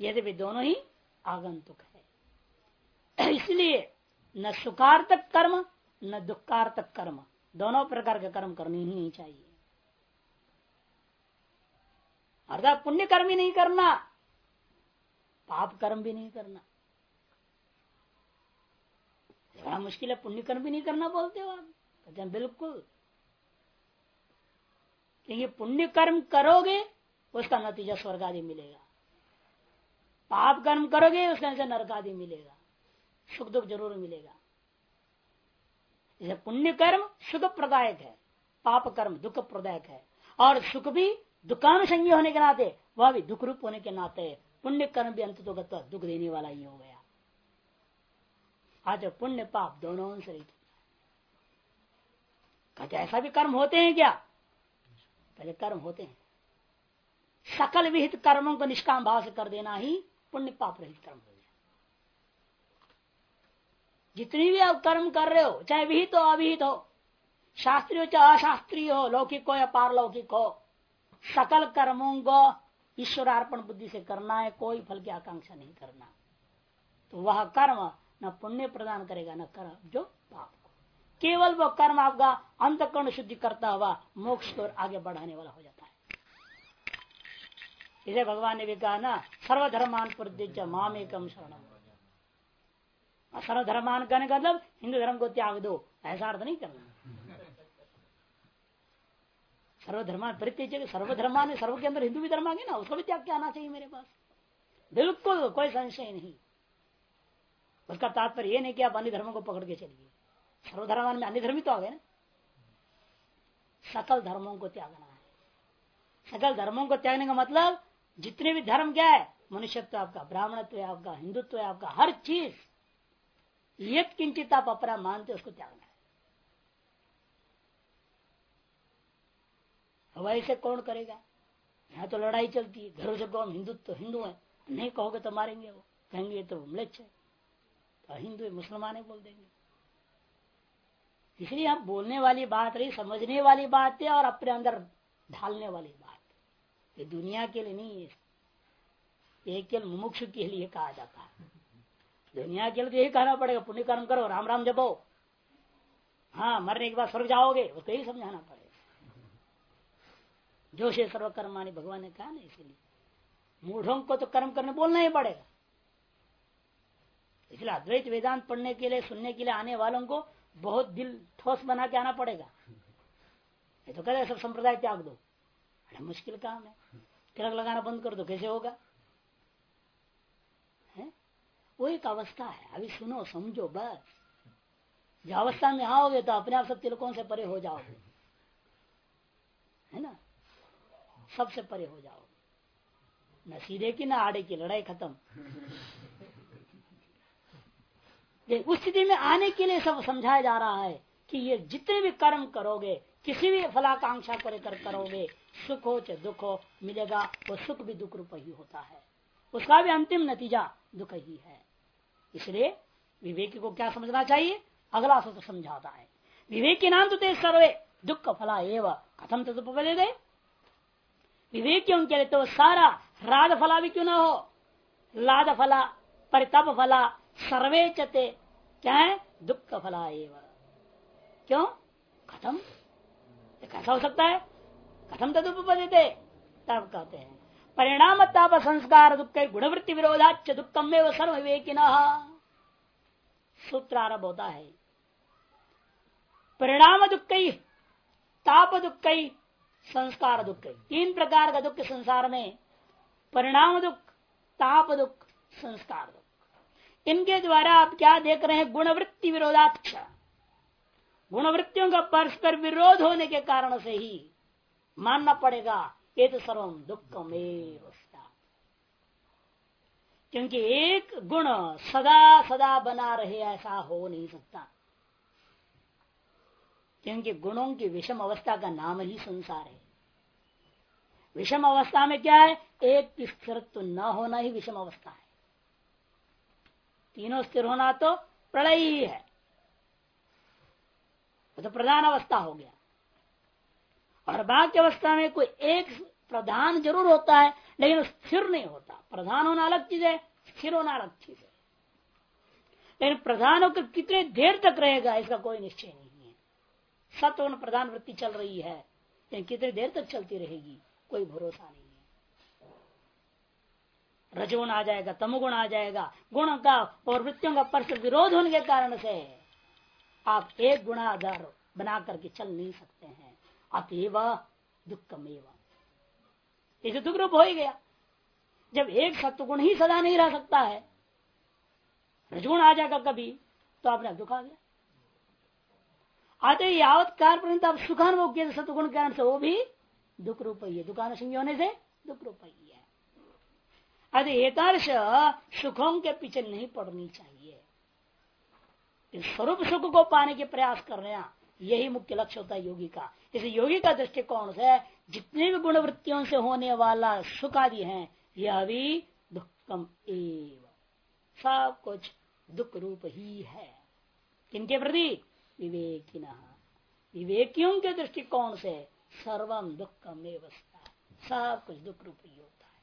यद्यपि दोनों ही आगंतुक है, इसलिए न सुखार्थक कर्म, न दुखार्थक कर्म, दोनों प्रकार के कर्म करने ही नहीं चाहिए। अर्थात पुण्य कर्म ही नहीं करना पाप कर्म भी नहीं करना। बड़ा मुश्किल है पुण्य कर्म भी नहीं करना बोलते हो आप। कहते बिल्कुल। क्योंकि पुण्य कर्म करोगे, उसका नतीजा स्वर्ग आदि मिलेगा। पाप कर्म करोगे, उसके से नरक आदि मिलेगा। सुख दुख ज़रूर मिलेगा। जैसे पुण्य कर्म सुख प्रदायक है पाप कर्म दुख प्रदायक है। और सुख भी दुकानुसंगी होने के नाते, वह भी दुख रूप होने के नाते पुण्य कर्म भी अंत तो दुख देने वाला ही हो गया। आज पुण्य पाप दोनों से रहित कहते ऐसा भी कर्म होते हैं क्या? पहले कर्म होते हैं। सकल विहित कर्मों को निष्काम भाव से कर देना ही पुण्य पाप रहित कर्म हो गया। जितनी भी आप कर्म कर रहे हो, चाहे विहित हो, अविहित हो, शास्त्रीय हो, चाहे अशास्त्रीय हो, लौकिक हो या पारलौकिक हो, सकल कर्मों को ईश्वरार्पण बुद्धि से करना है, कोई फल की आकांक्षा नहीं करना। तो वह कर्म न पुण्य प्रदान करेगा, न कर्म, जो पाप को। केवल वह कर्म आपका अंतकर्ण शुद्धि करता हुआ मोक्ष को आगे बढ़ाने वाला हो जाता है। इसे भगवान ने भी कहा ना, सर्वधर्मान प्रत्युज माम एकम शरण सर्वधर्मान कहने का मतलब हिंदू धर्म को त्याग दो, ऐसा अर्थ नहीं करना। सर्वधर्मान परित्यज सर्वधर्मान सर्व के अंदर हिंदू भी धर्म आ ना, उसको भी त्याग के आना चाहिए मेरे पास। बिल्कुल कोई संशय नहीं। उसका तात्पर्य ये नहीं कि आप अन्य धर्मों को पकड़ के चलिए। सर्वधर्मान में अन्य धर्म तो आ गए ना। सकल धर्मों को त्यागना है। सकल धर्मों को त्यागने का मतलब जितने भी धर्म क्या है, मनुष्यत्व आपका, ब्राह्मणत्व है आपका, हिंदुत्व है आपका, हर चीज़ एक किंचित आप अपना मानते उसको त्यागना है। वैसे कौन करेगा? यहाँ तो लड़ाई चलती है। घरों से कौन? हिंदुत्व हिंदू है। नहीं कहोगे तो मारेंगे वो। कहेंगे तो म्लेच्छ है। तो हिंदू मुसलमान है बोल देंगे। इसलिए हम बोलने वाली बात रही, समझने वाली बात है और अपने अंदर ढालने वाली बात ये दुनिया के लिए नहीं है। एक केवल मुमुक्ष के लिए कहा जाता है। दुनिया के लिए तो यही कहना पड़ेगा पुण्य कर्म करो, राम राम जपो। हाँ मरने के बाद स्वर्ग जाओगे, उसको यही समझाना पड़ेगा। जो से सर्वकर्मानी भगवान ने कहा ना इसलिए। मूढ़ों को तो कर्म करने बोलना ही पड़ेगा। इसलिए अद्वैत वेदांत पढ़ने के लिए, सुनने के लिए आने वालों को बहुत दिल ठोस बना के आना पड़ेगा। ये तो कहते सब संप्रदाय त्याग दो। बड़ा मुश्किल काम है। तिलक लगाना बंद कर दो, कैसे होगा? है? वो एक अवस्था है। अभी सुनो, समझो, बस। जो अवस्था में आओगे तो अपने आप सब तिलकों से परे हो जाओगे। है ना? सबसे परे हो जाओगे न सीधे की, न आड़े की, लड़ाई खत्म। उस स्थिति में आने के लिए सब समझाया जा रहा है कि ये जितने भी कर्म करोगे, किसी भी फलाकांक्षा को लेकर करोगे, सुख हो चाहे दुख हो, मिलेगा, वो सुख भी दुख रूप ही होता है। उसका भी अंतिम नतीजा दुख ही है। इसलिए विवेक को क्या समझना चाहिए? अगला सूत्र समझाता है। विवेकी नाम तो ते सर्वे दुख फला एवं, कथम तो गए विवेकियों के लिए तो सारा राध फला भी क्यों ना हो? लाद फला परितप फला सर्वे चते क्या है? दुख फला एवं। क्यों? खत्म कैसा हो सकता है? खत्म तदुपदे तब कहते हैं। परिणाम ताप संस्कार दुख, गुणवृत्ति विरोधाच दुखम में सर्व विवेकिन सूत्र आरभ होता है। परिणाम दुख, ताप दुख संस्कार दुख तीन प्रकार का दुख संसार में, परिणाम दुख, ताप दुख, संस्कार दुख। इनके द्वारा आप क्या देख रहे हैं? गुणवृत्ति विरोधाक्ष गुणवृत्तियों का परस्पर विरोध होने के कारण से ही मानना पड़ेगा ये तो सर्व दुख में क्योंकि एक गुण सदा सदा बना रहे, ऐसा हो नहीं सकता। क्योंकि गुणों की विषम अवस्था का नाम ही संसार है। विषम अवस्था में क्या है? एक स्थिरत्व न होना ही विषम अवस्था है। तीनों स्थिर होना तो प्रलय ही है। तो प्रधान अवस्था हो गया। और बाकी अवस्था में कोई एक प्रधान ज़रूर होता है, लेकिन स्थिर नहीं होता। प्रधान होना अलग चीज़ है, स्थिर होना अलग चीज़ है। लेकिन प्रधान होकर कितने देर तक रहेगा, इसका कोई निश्चय नहीं। है सत्व प्रधान वृत्ति चल रही है, लेकिन कितनी देर तक चलती रहेगी, कोई भरोसा नहीं है। रजगुण आ जाएगा, तमुगुण आ जाएगा, गुण का और वृत्तियों का परस्पर विरोध होने के कारण से आप एक गुणाधार बना करके चल नहीं सकते हैं। अतएव दुखमेव। इसे दुख रूप हो ही गया। जब एक सत्वगुण ही सदा नहीं रह सकता है, रजगुण आ जाएगा कभी तो आपने दुख आ गया। आते यावत कार पर्यंत आप सुखानुभव के कारण से, वो भी दुख रूप ही है। दुकान संज्ञ होने से दुख रूप ही है। अरे एतादृश सुखों के पीछे नहीं पड़नी चाहिए। स्वरूप सुख को पाने के प्रयास कर रहे हैं, यही मुख्य लक्ष्य होता है योगी का। इस योगी का दृष्टिकोण से जितने भी गुणवृत्तियों से होने वाला सुख आदि है, यह भी दुखम एव। सब कुछ दुख रूप ही है। किनके प्रति? विवेकी विवेकियों के दृष्टिकोण से सर्वम दुखम एवस्था सब कुछ दुख रूप ही। होता है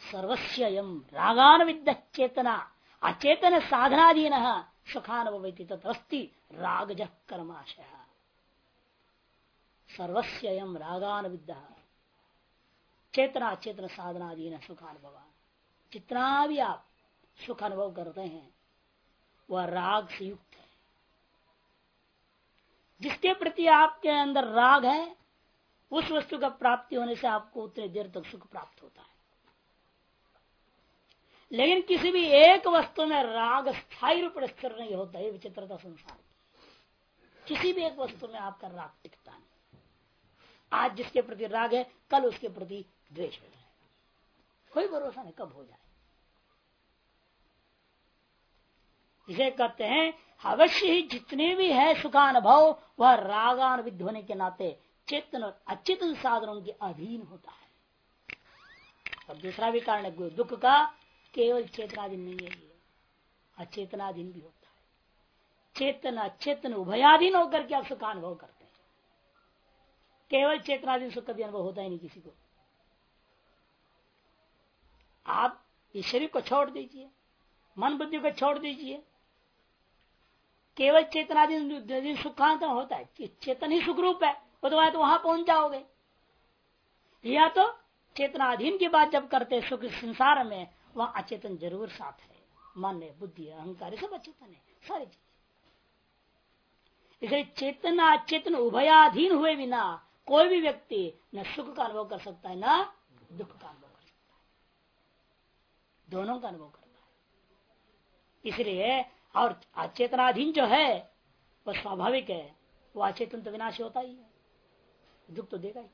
सर्वस्व रागान चेतना अचेतन साधनाधीन सुखानुभवती तथस्ति रागज कर्माशय। सर्वस्व रागान विद्या चेतना चेतन साधनाधीन सुखानुभव जितना भी आप सुख अनुभव करते हैं वह राग से युक्त है। जिसके प्रति आपके अंदर राग है, उस वस्तु का प्राप्ति होने से आपको उतने देर तक सुख प्राप्त होता है। लेकिन किसी भी एक वस्तु में राग स्थायी रूप स्थिर नहीं होता है विचित्रता संसार किसी भी एक वस्तु में आपका राग टिकता नहीं। आज जिसके प्रति राग है, कल उसके प्रति द्वेष हो। जाएगा कोई भरोसा नहीं, कब हो जाए। इसे कहते हैं, अवश्य ही जितने भी है सुखानुभव, वह रागानुविध होने के नाते चेतन और अचेतन साधनों के अधीन होता है। और दूसरा भी कारण है दुख का केवल चेतनाधीन नहीं है अचेतनाधीन भी होता है। चेतन, अचेतन, उभयाधीन होकर के आप सुख अनुभव करते हैं। केवल चेतनाधीन सुख कभी अनुभव होता ही नहीं किसी को। आप इस शरीर को छोड़ दीजिए, मन बुद्धि को छोड़ दीजिए केवल चेतनाधीन सुख कहाँ तो होता है। चेतन ही सुख रूप है। वो तो, वहाँ तो वहाँ पहुँच जाओगे। या तो चेतनाधीन की बात जब करते सुख संसार में वह अचेतन ज़रूर साथ है। मन है बुद्धि है अहंकार सब अचेतन है सारी चीज़। इसलिए चेतन अचेतन उभयाधीन हुए बिना कोई भी व्यक्ति न सुख का अनुभव कर सकता है न दुख का अनुभव कर सकता है। दोनों का अनुभव करता है। इसलिए और अचेतनाधीन जो है, वह स्वाभाविक है। वो अचेतन तो विनाश होता ही है। दुख तो देगा ही।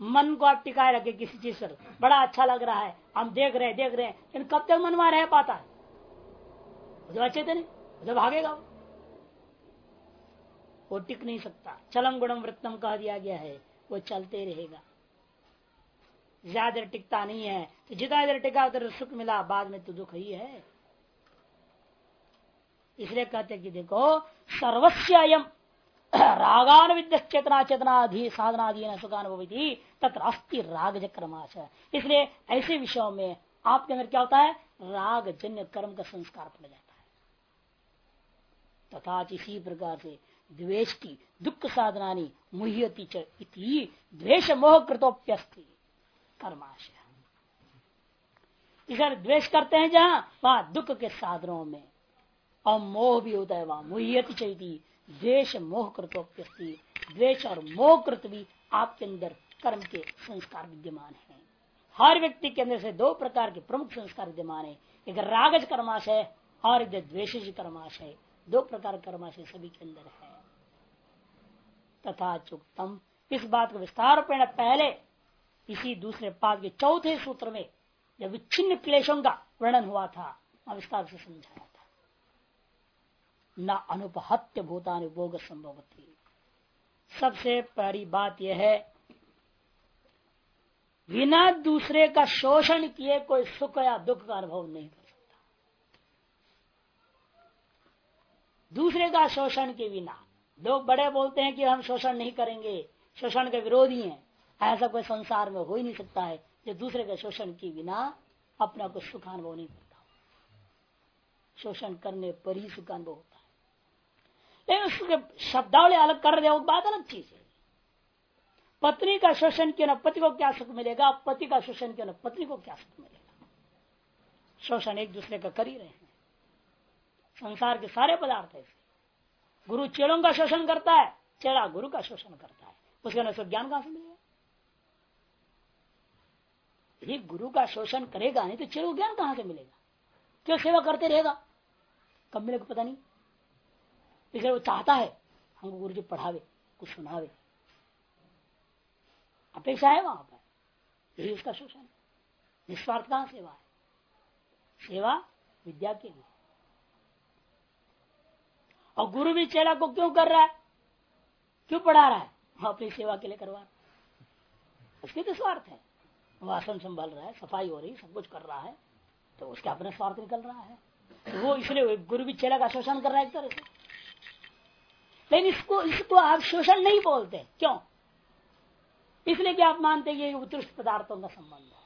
मन को आप टिकाए रखे किसी चीज़ पर। बड़ा अच्छा लग रहा है। हम देख रहे हैं, देख रहे हैं। लेकिन कब तक मन वहाँ रह पाता है? जब थे नहीं जब भागेगा वो। टिक नहीं सकता। चलम गुणम वृत्तम कह दिया गया है, वो चलते रहेगा। ज़्यादा टिकता नहीं है। तो जितना देर टिका, उधर सुख मिला। बाद में तो दुख ही है। इसलिए कहते कि देखो सर्वस्व रागान विद्य चेतना, चेतनाधि साधनाधीन सुखानुभवी तथा अस्थि राग क्रमाश इसलिए ऐसे विषयों में आपके अंदर क्या होता है? राग जन्य कर्म का संस्कार पड़ जाता है। तथा इसी प्रकार से द्वेष की दुख साधना मुह्यति द्वेष मोह कृतोप्यस्थि कर्माशय। इधर द्वेष करते हैं जहाँ, वहाँ दुख के साधनों में। और मोह भी होता है वहाँ मुह्यति चाहिए द्वेष मोह कृतोप्यस्थि द्वेष और मोह कृत भी आपके अंदर कर्म के संस्कार विद्यमान है। हर व्यक्ति के अंदर से दो प्रकार के प्रमुख संस्कार विद्यमान है। एक रागज कर्माशय और एक द्वेष कर्माशय। दो प्रकार कर्माशय सभी के अंदर है। तथा चुक्तम, इस बात को विस्तार पहले इसी दूसरे पाद के चौथे सूत्र में जब विच्छिन्न क्लेशों का वर्णन हुआ था विस्तार से समझाया। न अनुपहत्य भूतानुभोग संभव थी सबसे पहली बात यह है, बिना दूसरे का शोषण किए कोई सुख या दुख का अनुभव नहीं कर सकता। दूसरे का शोषण के बिना, लोग बड़े बोलते हैं कि हम शोषण नहीं करेंगे, शोषण के विरोधी हैं, ऐसा कोई संसार में हो ही नहीं सकता है जो दूसरे के शोषण के बिना अपना को सुख अनुभव नहीं करता। शोषण करने पर ही सुखानुभव होता है। उसके शब्दावली अलग कर रहे वो बात अलग चीज़ है। पत्नी का शोषण किया ना, पति को क्या सुख मिलेगा? पति का शोषण किया ना, पत्नी को क्या सुख मिलेगा? शोषण एक दूसरे का कर ही रहे हैं। संसार के सारे पदार्थ ऐसे गुरु चेड़ों का शोषण करता है चेड़ा गुरु का शोषण करता है। उसके अंदर ज्ञान कहाँ से मिलेगा? यदि गुरु का शोषण करेगा नहीं तो चेड़ो ज्ञान कहाँ से मिलेगा? क्यों सेवा करते रहेगा? कब मिलेगा पता नहीं। इसलिए वो चाहता है, हमको गुरु जी पढ़ावे, कुछ सुनावे। अपेक्षा है वहाँ पर। यही उसका शोषण निस्वार्थ कहाँ सेवा है? सेवा विद्या के लिए। और गुरु भी चेला को क्यों कर रहा है? क्यों पढ़ा रहा है? अपनी सेवा के लिए करवा रहा उसके तो स्वार्थ है। वो आसन संभाल रहा है, सफ़ाई हो रही, सब कुछ कर रहा है। तो उसके अपने स्वार्थ निकल रहा है। तो वो इसलिए गुरु भी चेला का शोषण कर रहा है एक तरह से। लेकिन इसको इसको आप शोषण नहीं बोलते। क्यों? इसलिए कि आप मानते हैं ये उत्कृष्ट पदार्थों का संबंध है।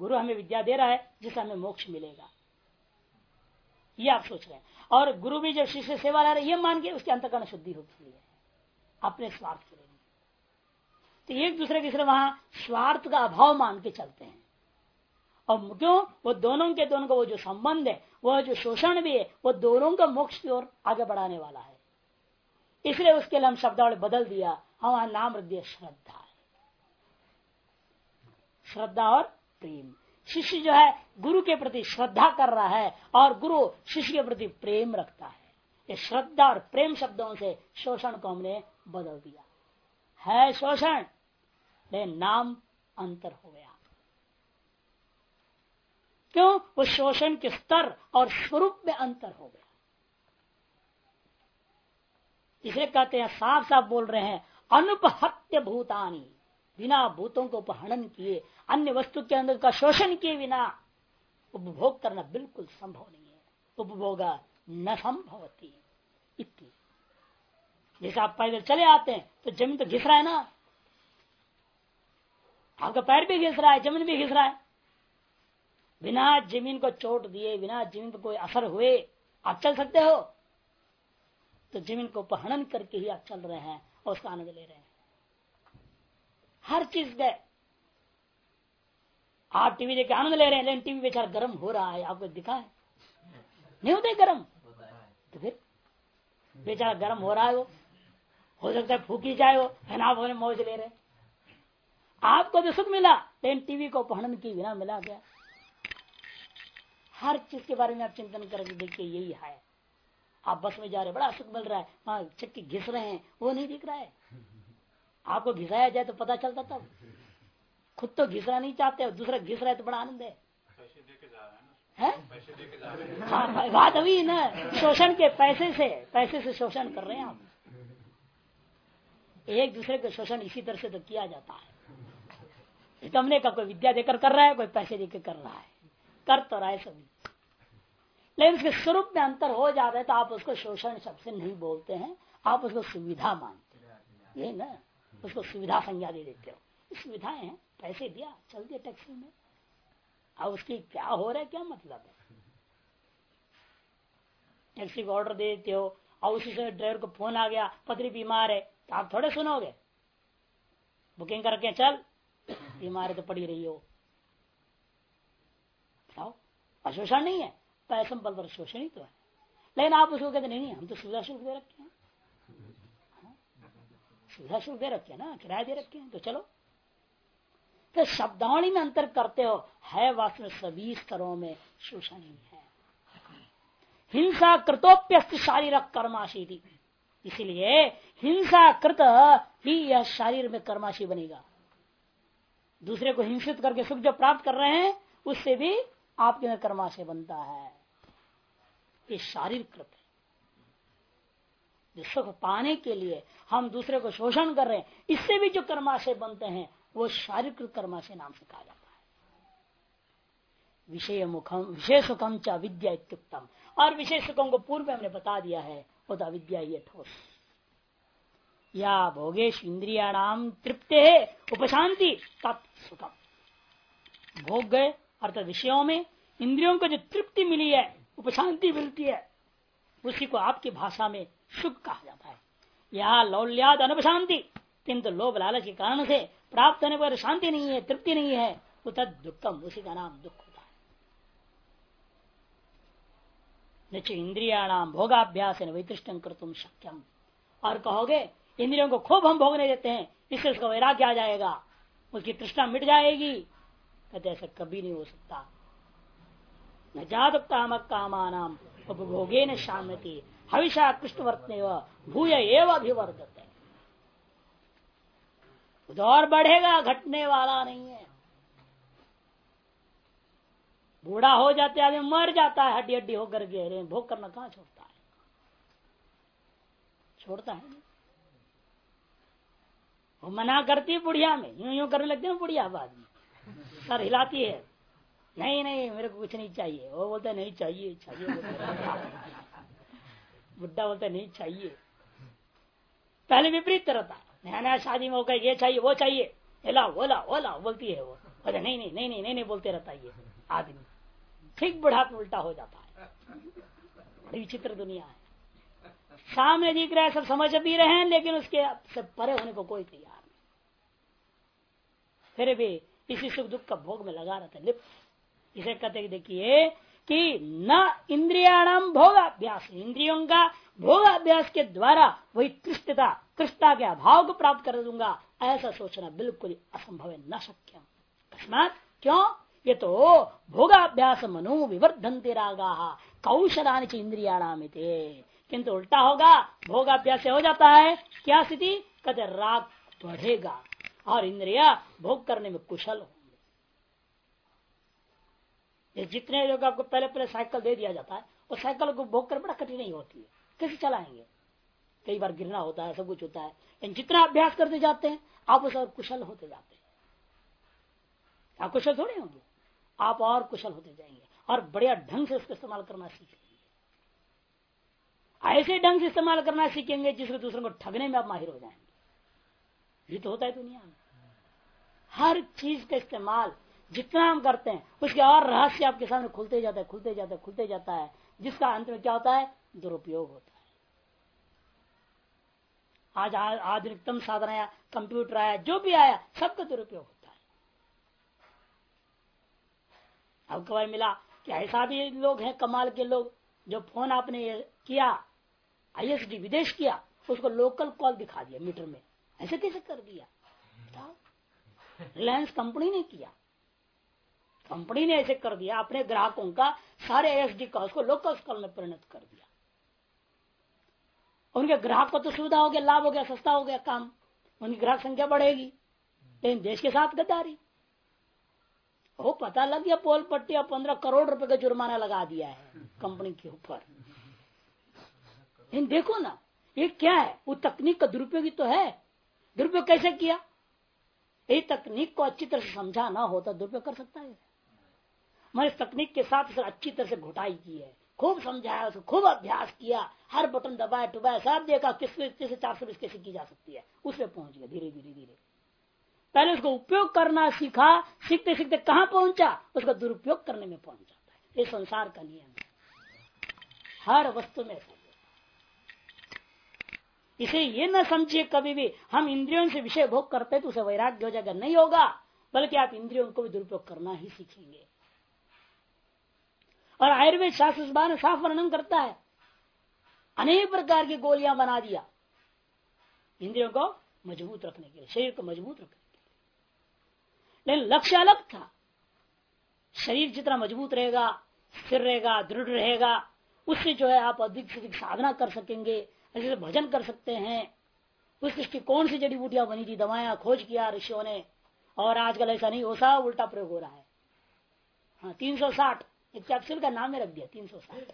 गुरु हमें विद्या दे रहा है, जिससे हमें मोक्ष मिलेगा। ये आप सोच रहे हैं। और गुरु भी जब शिष्य सेवा ला रहे ये मान के उसके अंतकरण शुद्धि होती है। अपने स्वार्थ के लिए। तो एक दूसरे के वहाँ स्वार्थ का अभाव मान के चलते हैं। और क्यों? वो दोनों के दोनों का वो जो संबंध है वह जो शोषण भी है, वो दोनों का मोक्ष की ओर आगे बढ़ाने वाला है। इसलिए उसके लिए हम शब्दावली बदल दिया। हमारा नाम दिया श्रद्धा। है श्रद्धा और प्रेम। शिष्य जो है, गुरु के प्रति श्रद्धा कर रहा है और गुरु शिष्य के प्रति प्रेम रखता है। ये श्रद्धा और प्रेम शब्दों से शोषण को हमने बदल दिया। है शोषण नाम अंतर हो गया। क्यों? वो शोषण के स्तर और स्वरूप में अंतर हो गया। इसे कहते हैं साफ़ साफ़ बोल रहे हैं, अनुपहत्य भूतानी, बिना भूतों को उपहरण किए, अन्य वस्तु के अंदर का शोषण किए बिना उपभोग करना बिल्कुल संभव नहीं है। उपभोग न संभवती इतनी। जैसे आप पैदल चले आते हैं तो ज़मीन तो घिस रहा है ना? आपका पैर भी घिस रहा है, ज़मीन भी घिस रहा है। बिना ज़मीन को चोट दिए, बिना ज़मीन को कोई असर हुए, आप चल सकते हो। तो ज़मीन को उपहरण करके ही आप चल रहे हैं और उसका आनंद ले रहे हैं। हर चीज़ गए। आप टीवी देख आनंद ले रहे हैं, लेकिन टीवी बेचारा गर्म हो रहा है। आपको दिखा है? नहीं होते गर्म? तो फिर बेचारा गर्म हो रहा है वो। हो सकता है फूकी जाए वो है ना मौज ले रहे आपको तो सुख मिला, लेकिन टीवी को पहन की बिना मिला गया हर चीज़ के बारे में आप चिंतन करके देखिए यही है। आप बस में जा रहे बड़ा सुख मिल रहा है। वहाँ चक्की घिस रहे हैं वो नहीं दिख रहा है। आपको घिसाया जाए तो पता चलता तब। खुद तो घिसना नहीं चाहते दूसरा घिस रहा है तो बड़ा आनंद है। है हाँ? बात अभी ना। शोषण के पैसे से पैसे से शोषण कर रहे हैं आप। एक दूसरे का शोषण इसी तरह से तो किया जाता है। तुमने का कोई विद्या देकर कर रहा है कोई पैसे देकर कर रहा है। कर तो रहा है सभी। लेकिन उसके स्वरूप में अंतर हो जाता है तो आप उसको शोषण शब्द से नहीं बोलते हैं, आप उसको सुविधा मानते हो। ये ना? उसको सुविधा संज्ञा दे देते हो। सुविधाएँ हैं, पैसे दिया, चल दिया टैक्सी में। अब उसकी क्या हो रहा है, क्या मतलब है? टैक्सी को ऑर्डर दे देते हो, और उसी समय ड्राइवर को फ़ोन आ गया पत्नी बीमार है तो आप थोड़े सुनोगे? बुकिंग करके चल, बीमार तो पड़ी रही हो। अशोषण नहीं है पैसम बल पर शोषण ही तो है। लेकिन आप उसको कहते नहीं हम तो सुविधा शुल्क दे रखे हैं। हाँ? सुविधा शुल्क दे रखे हैं ना, किराया दे रखे हैं तो चलो। तो शब्दावली में अंतर करते हो, है वास्तव में सभी स्तरों में शोषण ही है। हिंसा कृतोप्यस्त शारीरक कर्माशी थी इसलिए हिंसा कृत ही यह शारीर में कर्माशी बनेगा। दूसरे को हिंसित करके सुख जो प्राप्त कर रहे हैं, उससे भी आपके अंदर कर्माशय बनता है। ये शारीरिक कृत है। जो सुख पाने के लिए हम दूसरे को शोषण कर रहे हैं, इससे भी जो कर्माशय बनते हैं, वो शारीरिक कर्माशय नाम से कहा जाता है। विषय मुखम, विषय सुखम च विद्या इत्युक्तम। और विषय सुखों को पूर्व हमने बता दिया है, वो तो अविद्या ही ठोस। या भोगेश इंद्रियाणाम तृप्ते उपशांति तत्सुखम भोग गए अर्थात विषयों में इंद्रियों को जो तृप्ति मिली है, उपशांति मिलती है, उसी को आपकी भाषा में सुख कहा जाता है। यह लौल्याद अनुपशांति, किंतु लोभ लालच के कारण से प्राप्त होने पर शांति नहीं है, तृप्ति नहीं है, वो तद दुखम, उसी का नाम दुख होता है। निश्चय इंद्रियाणाम भोगाभ्यास वैतृष्टम कर तुम शक्यम। और कहोगे, इंद्रियों को खूब हम भोगने देते हैं, इससे उसका वैराग्य आ जाएगा, उसकी तृष्णा मिट जाएगी कहते ऐसा कभी नहीं हो सकता। न जात काम कामान उपभोगे न शामती हविषा कृष्ण वर्तने भूय एवं अभिवर्धते। और बढ़ेगा, घटने वाला नहीं है। बूढ़ा हो जाते आदमी मर जाता है हड्डी हड्डी होकर के भोग करना कहाँ छोड़ता है? छोड़ता है वो मना करती है बुढ़िया में यूँ यूँ करने लगते हैं बुढ़िया बाद में। सर, हिलाती है। नहीं नहीं, मेरे को कुछ नहीं चाहिए। वो बोलता नहीं चाहिए चाहिए बुढ़ा बोलता नहीं चाहिए। पहले विपरीत रहता नया नया शादी में होकर ये चाहिए, वो चाहिए। एला ओला ओला बोलती है वो। अरे नहीं नहीं नहीं नहीं नहीं बोलते रहता ये आदमी। ठीक बुढ़ा उल्टा हो जाता है। बड़ी विचित्र दुनिया है। सामने दिख रहा है, सब समझ भी रहे हैं, लेकिन उसके सब परे होने को कोई तैयार नहीं। फिर भी इसी सुख दुख का भोग में लगा रहता है। लिप्त इसे कहते देखिए कि न इंद्रियाणाम भोगाभ्यास, इंद्रियों का भोगाभ्यास के द्वारा वही कृष्णता कृष्णता के अभाव को प्राप्त कर दूँगा, ऐसा सोचना बिल्कुल असंभव है न शक्य अकस्मात क्यों? ये तो भोगाभ्यास मनो विवर्धनते रागा, कौशलानि च इंद्रियाणाम किंतु उल्टा होगा, भोगाभ्यास हो जाता है, क्या स्थिति? कहते राग बढ़ेगा और इंद्रिया भोग करने में कुशल होंगे। जितने लोग आपको पहले पहले साइकिल दे दिया जाता है, वो साइकिल को भोग कर बड़ा कठिन नहीं होती है। कैसे चलाएँगे? कई बार गिरना होता है, सब कुछ होता है। लेकिन जितना अभ्यास करते जाते हैं, आप उस और कुशल होते जाते हैं। आप कुशल थोड़े होंगे। आप और कुशल होते जाएँगे और बढ़िया ढंग से उसका इस्तेमाल करना सीख लेंगे ऐसे ढंग से इस्तेमाल करना सीखेंगे जिसको दूसरों को ठगने में आप माहिर हो जाएँगे। ये तो होता है दुनिया में। हर चीज़ का इस्तेमाल जितना हम करते हैं, उसके और रहस्य आपके सामने खुलते जाता है, खुलते जाता है, खुलते जाता है, जिसका अंत में क्या होता है? दुरुपयोग होता है। आज आधुनिकतम साधन आया, कंप्यूटर आया, जो भी आया, सबका दुरुपयोग होता है। अब कभी मिला कि ऐसा भी लोग हैं, कमाल के लोग, जो फ़ोन आपने किया, आईएसडी विदेश किया, उसको लोकल कॉल दिखा दिया मीटर में। ऐसे कैसे कर दिया? रिलायंस कंपनी ने किया। कंपनी ने ऐसे कर दिया, अपने ग्राहकों का सारे एस डी का को लोकल कॉल में परिणत कर दिया। उनके ग्राहक को तो सुविधा हो गया, लाभ हो गया, सस्ता हो गया काम। उनकी ग्राहक संख्या बढ़ेगी, लेकिन देश के साथ गद्दारी। वो पता लग गया, पोल पट्टी और पंद्रह करोड़ रुपए का जुर्माना लगा दिया है कंपनी के ऊपर। देखो ना, ये क्या है? वो तकनीक का दुरुपयोग तो है। दुरुपयोग कैसे किया? ये तकनीक को अच्छी तरह से समझा ना होता दुरुपयोग कर सकता है। मैंने तकनीक के साथ अच्छी तरह से घुटाई की है। खूब समझाया, उसको खूब अभ्यास किया। हर बटन दबाया, टुबाया, सब देखा किस से चार सौ कैसे की जा सकती है। उसमें पहुँच गया धीरे धीरे धीरे। पहले उसको उपयोग करना सीखा, सीखते सीखते कहा पहुँचा? उसका दुरुपयोग करने में पहुँच जाता है। ये संसार का नियम है। हर वस्तु में इसे ये न समझिए कभी भी, हम इंद्रियों से विषय भोग करते तो उसे वैराग्य हो जाएगा नहीं होगा, बल्कि आप इंद्रियों को भी दुरुपयोग करना ही सीखेंगे। और आयुर्वेद शास्त्र इस बारे साफ़ वर्णन करता है, अनेक प्रकार की गोलियाँ बना दिया, इंद्रियों को मज़बूत रखने के लिए, शरीर को मज़बूत रखने के लिए। लेकिन लक्ष्य अलग था, शरीर जितना मज़बूत रहेगा, स्थिर रहेगा, दृढ़ रहेगा, उससे जो है आप अधिक से अधिक साधना कर सकेंगे ऐसे भजन कर सकते हैं। उस दृष्टिकोण से जड़ी बूटियाँ बनी थी दवाया खोज किया ऋषियों ने। और आजकल ऐसा नहीं हो सब उल्टा प्रयोग हो रहा है। हाँ तीन सौ साठ, एक कैप्सूल का नाम में रख दिया, तीन सौ साठ।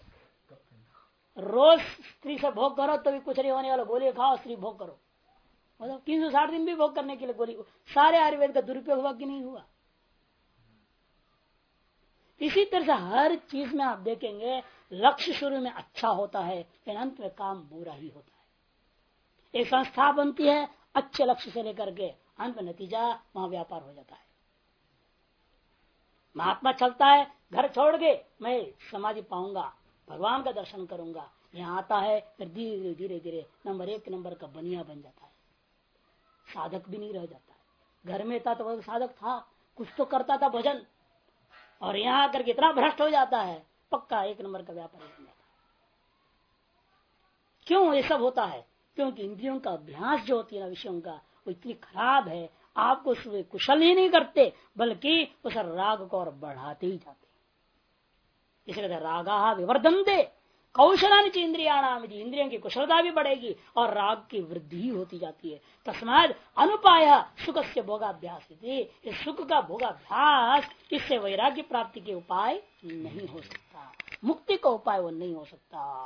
रोज स्त्री से भोग करो तो भी कुछ नहीं होने वाला, गोली खाओ, स्त्री भोग करो। मतलब तीन सौ साठ दिन भी भोग करने के लिए गोली सारे आयुर्वेद का दुरुपयोग हुआ कि नहीं हुआ? इसी तरह से हर चीज़ में आप देखेंगे, लक्ष्य शुरू में अच्छा होता है लेकिन अंत में काम बुरा ही होता है। एक संस्था बनती है, अच्छे लक्ष्य से लेकर के अंत में नतीजा वहाँ व्यापार हो जाता है। महात्मा चलता है, घर छोड़ के मैं समाधि पाऊँगा, भगवान का दर्शन करूँगा, यहाँ आता है, फिर धीरे धीरे धीरे, नंबर एक, नंबर का बनिया बन जाता है। साधक भी नहीं रह जाता है। घर में था तो साधक था, कुछ तो करता था भजन और यहाँ आकर कितना भ्रष्ट हो जाता है, पक्का एक नंबर का व्यापार बन जाता है। क्यों ये सब होता है? क्योंकि इंद्रियों का अभ्यास जो होती है ना, विषयों का, वो इतनी खराब है, आपको उसमें कुशल ही नहीं करते, बल्कि उस राग को और बढ़ाते ही जाते इसलिए रागा विवर्धन दे कौशलानिच इंद्रिया नाम इंद्रियों की कुशलता भी बढ़ेगी और राग की वृद्धि होती जाती है। तस्माद अनुपाय सुख से भोगाभ्यास सुख का भोगाभ्यास, इससे वैराग्य प्राप्ति के उपाय नहीं हो सकता। मुक्ति का उपाय वो नहीं हो सकता।